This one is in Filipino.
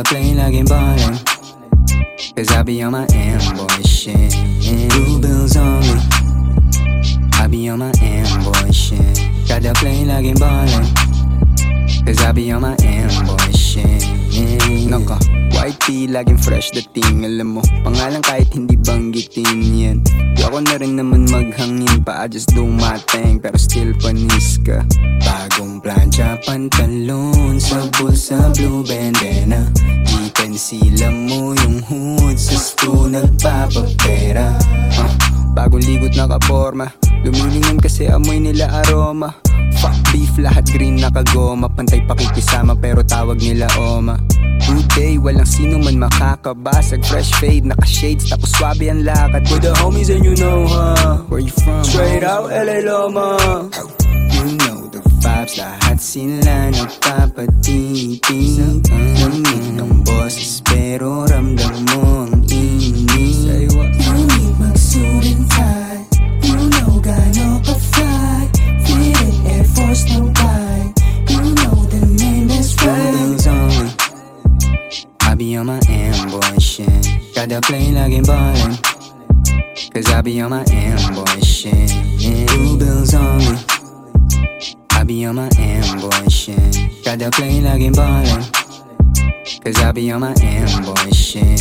Kada play laging ballin' Cause I be on my amboy shit. Blue bills only I be on my amboy shit. Got Kada play laging ballin' Cause I be on my amboy shit Naka, white laging fresh dating Alam mo, pangalan kahit hindi banggitin yan. Di ako na rin naman maghangin pa just thing, pero still panis ka. Bagong plancha, pantalon Sa bulsa, blue bandana. Gitan sila mo yung hood Sa sto nagpapapera. Uh, Bagong ligot nakaporma Lumilingam kasi amoy nila aroma beef, lahat green nakagoma Pantay pakikisama pero tawag nila oma. Good day, walang sino man makakabasag. Fresh fade, naka-shades, tapos swabe ang lakad. With the homies and you know, huh? Where you from? Straight out LA Loma. You know the vibes, lahat sila nagpapatiting Lamig ng boses, pero on my amboy shit Gotta play laging ballin' Cause I be on my amboy shit Blue bills only I be on my amboy shit Gotta play laging ballin' Cause I be on my amboy shit